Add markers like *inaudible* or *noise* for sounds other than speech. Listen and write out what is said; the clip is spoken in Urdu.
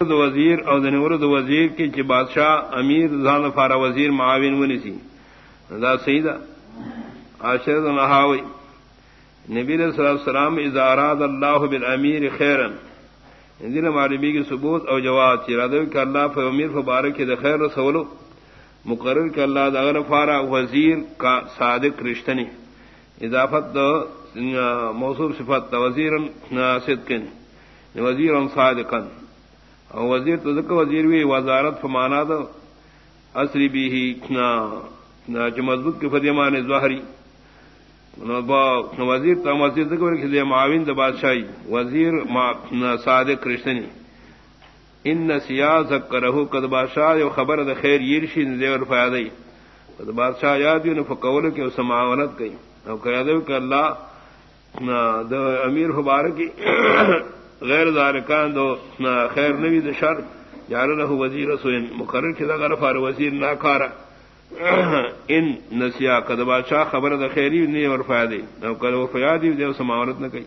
وزیر او دنورد وزیر کی چی بادشاہ امیر زان فارا وزیر معاون ونی سی دا سیدہ. عاشرت نحاوی نبی صلی اللہ علیہ وسلم اذا اراد اللہ بالامیر خیرن. اندین معلومی کی ثبوت او جواب چی رادو کہ اللہ فی امیر فبارک کی دا خیر رسولو. مقرر کہ اللہ دا غیر فارا وزیر کا صادق رشتنی. اضافت دا موصوف صفت دا وزیر صدقن. وزیر صادقن. او وزیر تو ذکر وزیر بھی وزارت فمانا دا. اصری بھی ہی جو مضبوط کی فدیمان ظاہری. وزیر تو وزیر ذکر کہ معاون دا بادشاہی. وزیر صادق کرشنی ان سیاز کرہو کد بادشاہ جو خبر دا خیر یرشی زیور فیادی کد بادشاہ یاد یو فقول کے اس معاونت گئی او کہ کہ اللہ دا امیر مبارکی غیر ذارکان دو خیر نوی دو شر. یار له وزیر سوین. مقرر کی *clears throat* دا غرفار وزیر ناکارا ان نسیا کدبا شاہ خبر دا خیری نی اور فائدے. نو کلو فیادی دیو سماورت نکی.